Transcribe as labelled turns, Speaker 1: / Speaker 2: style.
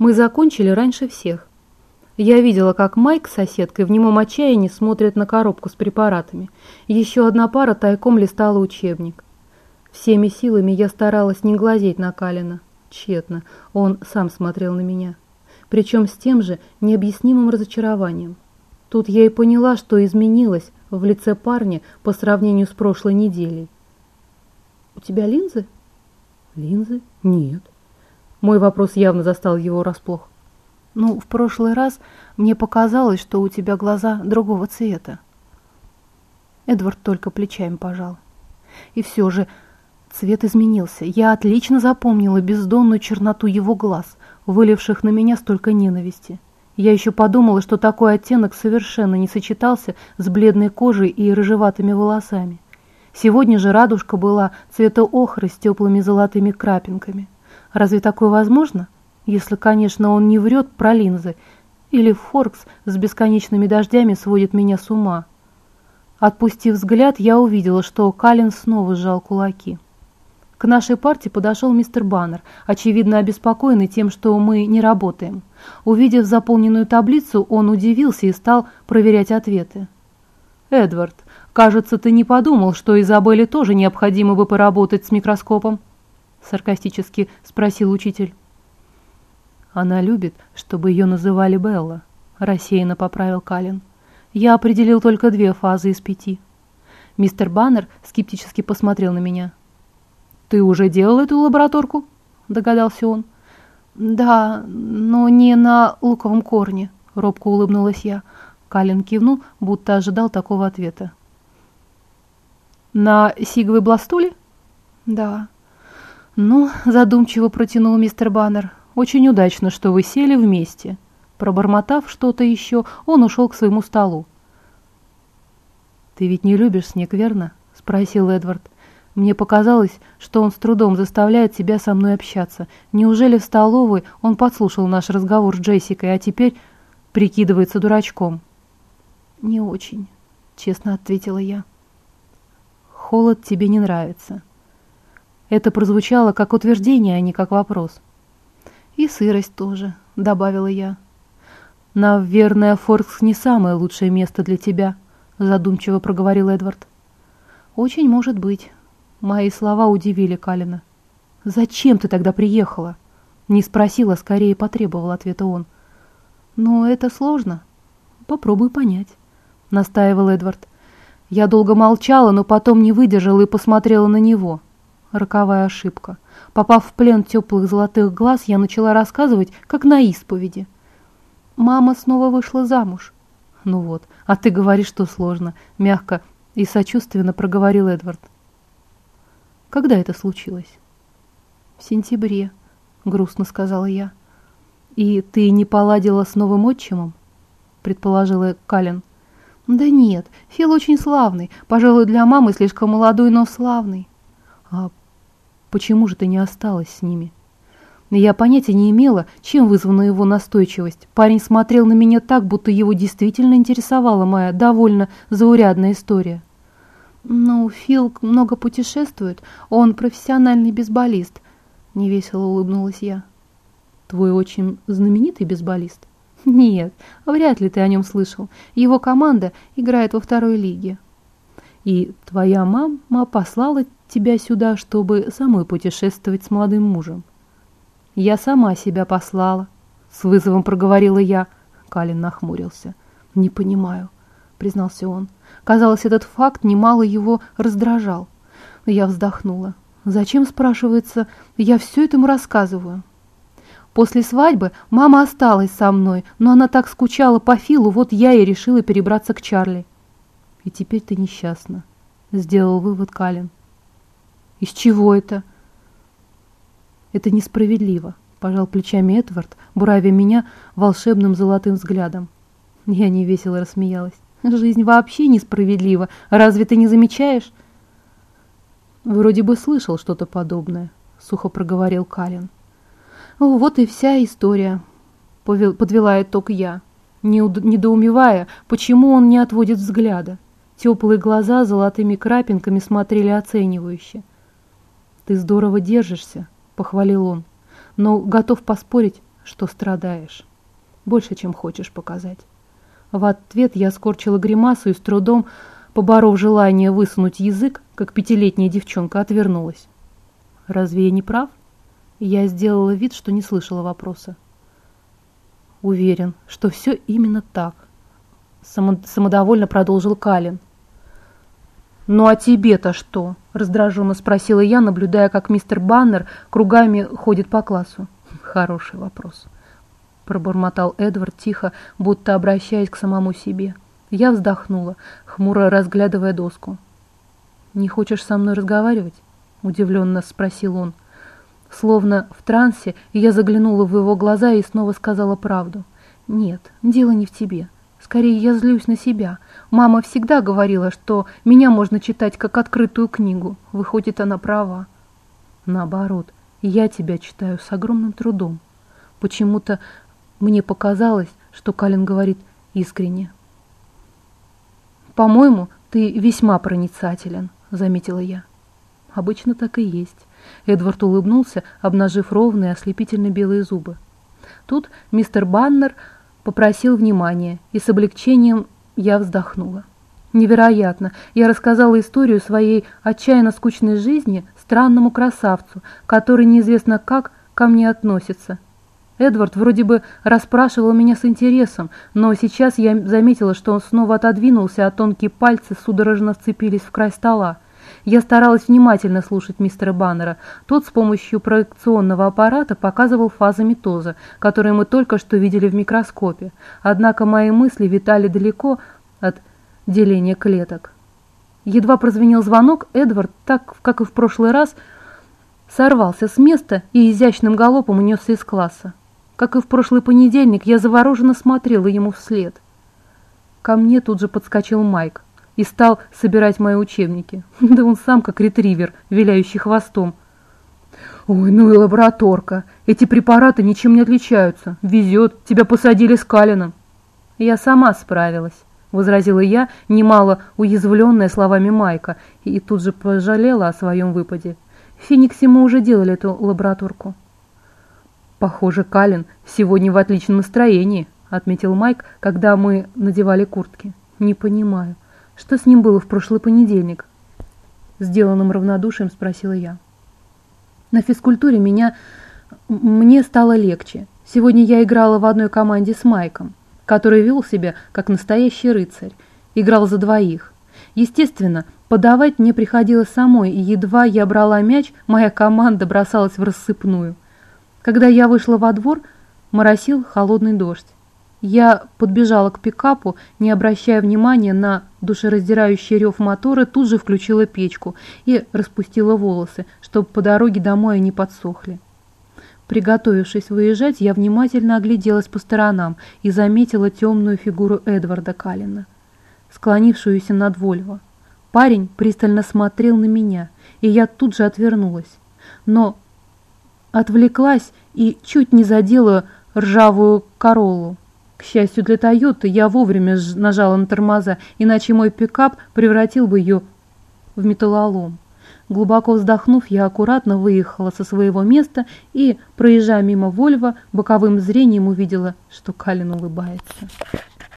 Speaker 1: Мы закончили раньше всех. Я видела, как Майк с соседкой в немом отчаянии смотрят на коробку с препаратами. Еще одна пара тайком листала учебник. Всеми силами я старалась не глазеть на Калина. Тщетно, он сам смотрел на меня. Причем с тем же необъяснимым разочарованием. Тут я и поняла, что изменилось в лице парня по сравнению с прошлой неделей. «У тебя линзы?» «Линзы? Нет». Мой вопрос явно застал его расплох. «Ну, в прошлый раз мне показалось, что у тебя глаза другого цвета». Эдвард только плечами пожал. И все же цвет изменился. Я отлично запомнила бездонную черноту его глаз, выливших на меня столько ненависти. Я еще подумала, что такой оттенок совершенно не сочетался с бледной кожей и рыжеватыми волосами. Сегодня же радужка была цвета охры с теплыми золотыми крапинками. Разве такое возможно? Если, конечно, он не врет про линзы, или Форкс с бесконечными дождями сводит меня с ума. Отпустив взгляд, я увидела, что Калин снова сжал кулаки. К нашей партии подошел мистер Баннер, очевидно обеспокоенный тем, что мы не работаем. Увидев заполненную таблицу, он удивился и стал проверять ответы. «Эдвард, кажется, ты не подумал, что Изабелле тоже необходимо бы поработать с микроскопом?» Саркастически спросил учитель. «Она любит, чтобы ее называли Белла», – рассеянно поправил Калин. «Я определил только две фазы из пяти». Мистер Баннер скептически посмотрел на меня – «Ты уже делал эту лабораторку?» – догадался он. «Да, но не на луковом корне», – робко улыбнулась я. Калин кивнул, будто ожидал такого ответа. «На сиговой бластуле?» «Да». «Ну», – задумчиво протянул мистер Баннер, – «очень удачно, что вы сели вместе». Пробормотав что-то еще, он ушел к своему столу. «Ты ведь не любишь снег, верно?» – спросил Эдвард. Мне показалось, что он с трудом заставляет себя со мной общаться. Неужели в столовой он подслушал наш разговор с Джессикой, а теперь прикидывается дурачком? «Не очень», — честно ответила я. «Холод тебе не нравится». Это прозвучало как утверждение, а не как вопрос. «И сырость тоже», — добавила я. «Наверное, Форкс не самое лучшее место для тебя», — задумчиво проговорил Эдвард. «Очень может быть». Мои слова удивили Калина. «Зачем ты тогда приехала?» Не спросила, скорее потребовал ответа он. «Но это сложно. Попробуй понять», — настаивал Эдвард. Я долго молчала, но потом не выдержала и посмотрела на него. Роковая ошибка. Попав в плен теплых золотых глаз, я начала рассказывать, как на исповеди. Мама снова вышла замуж. Ну вот, а ты говоришь, что сложно, мягко и сочувственно проговорил Эдвард. Когда это случилось? В сентябре, грустно сказала я. И ты не поладила с новым отчимом? Предположила Калин. Да нет, Фил очень славный. Пожалуй, для мамы слишком молодой, но славный. А почему же ты не осталась с ними? Я понятия не имела, чем вызвана его настойчивость. Парень смотрел на меня так, будто его действительно интересовала моя довольно заурядная история. «Ну, Фил много путешествует, он профессиональный бейсболист», — невесело улыбнулась я. «Твой очень знаменитый бейсболист?» «Нет, вряд ли ты о нем слышал. Его команда играет во второй лиге». «И твоя мама послала тебя сюда, чтобы самой путешествовать с молодым мужем?» «Я сама себя послала», — с вызовом проговорила я. Калин нахмурился. «Не понимаю», — признался он. Казалось, этот факт немало его раздражал. Я вздохнула. Зачем, спрашивается, я все этому рассказываю? После свадьбы мама осталась со мной, но она так скучала по Филу, вот я и решила перебраться к Чарли. И теперь ты несчастна, сделал вывод Калин. Из чего это? Это несправедливо, пожал плечами Эдвард, буравя меня волшебным золотым взглядом. Я невесело рассмеялась. Жизнь вообще несправедлива. Разве ты не замечаешь? Вроде бы слышал что-то подобное, сухо проговорил Калин. Вот и вся история, подвела итог я, недоумевая, почему он не отводит взгляда. Теплые глаза золотыми крапинками смотрели оценивающе. «Ты здорово держишься», — похвалил он, — «но готов поспорить, что страдаешь. Больше, чем хочешь показать. В ответ я скорчила гримасу и с трудом, поборов желание высунуть язык, как пятилетняя девчонка, отвернулась. Разве я не прав? Я сделала вид, что не слышала вопроса. Уверен, что все именно так. Самодовольно продолжил Калин. «Ну а тебе-то что?» – раздраженно спросила я, наблюдая, как мистер Баннер кругами ходит по классу. «Хороший вопрос», – пробормотал Эдвард тихо, будто обращаясь к самому себе. Я вздохнула, хмуро разглядывая доску. «Не хочешь со мной разговаривать?» – удивленно спросил он. Словно в трансе, я заглянула в его глаза и снова сказала правду. «Нет, дело не в тебе. Скорее, я злюсь на себя. Мама всегда говорила, что меня можно читать как открытую книгу. Выходит, она права. Наоборот, я тебя читаю с огромным трудом. Почему-то мне показалось, что Калин говорит искренне. «По-моему, ты весьма проницателен», — заметила я. «Обычно так и есть». Эдвард улыбнулся, обнажив ровные ослепительно белые зубы. Тут мистер Баннер попросил внимания, и с облегчением я вздохнула. Невероятно, я рассказала историю своей отчаянно скучной жизни странному красавцу, который неизвестно как ко мне относится. Эдвард вроде бы расспрашивал меня с интересом, но сейчас я заметила, что он снова отодвинулся, а тонкие пальцы судорожно вцепились в край стола. Я старалась внимательно слушать мистера Баннера. Тот с помощью проекционного аппарата показывал фазы митоза, которые мы только что видели в микроскопе. Однако мои мысли витали далеко от деления клеток. Едва прозвенел звонок, Эдвард, так как и в прошлый раз, сорвался с места и изящным галопом унесся из класса. Как и в прошлый понедельник, я завороженно смотрела ему вслед. Ко мне тут же подскочил Майк и стал собирать мои учебники. Да он сам как ретривер, виляющий хвостом. «Ой, ну и лабораторка! Эти препараты ничем не отличаются. Везет, тебя посадили с Калином». «Я сама справилась», — возразила я, немало уязвленная словами Майка, и тут же пожалела о своем выпаде. В Фениксе мы уже делали эту лабораторку. «Похоже, Калин сегодня в отличном настроении», — отметил Майк, когда мы надевали куртки. «Не понимаю, что с ним было в прошлый понедельник? Сделанным равнодушием спросила я. На физкультуре меня... Мне стало легче. Сегодня я играла в одной команде с Майком, который вел себя как настоящий рыцарь. Играл за двоих. Естественно, подавать мне приходилось самой, и едва я брала мяч, моя команда бросалась в рассыпную. Когда я вышла во двор, моросил холодный дождь. Я подбежала к пикапу, не обращая внимания на душераздирающий рев мотора, тут же включила печку и распустила волосы, чтобы по дороге домой они подсохли. Приготовившись выезжать, я внимательно огляделась по сторонам и заметила темную фигуру Эдварда Каллина, склонившуюся над Вольво. Парень пристально смотрел на меня, и я тут же отвернулась. Но отвлеклась и чуть не задела ржавую королу. К счастью для Тойоты, я вовремя нажала на тормоза, иначе мой пикап превратил бы ее в металлолом. Глубоко вздохнув, я аккуратно выехала со своего места и, проезжая мимо Вольва, боковым зрением увидела, что Калин улыбается.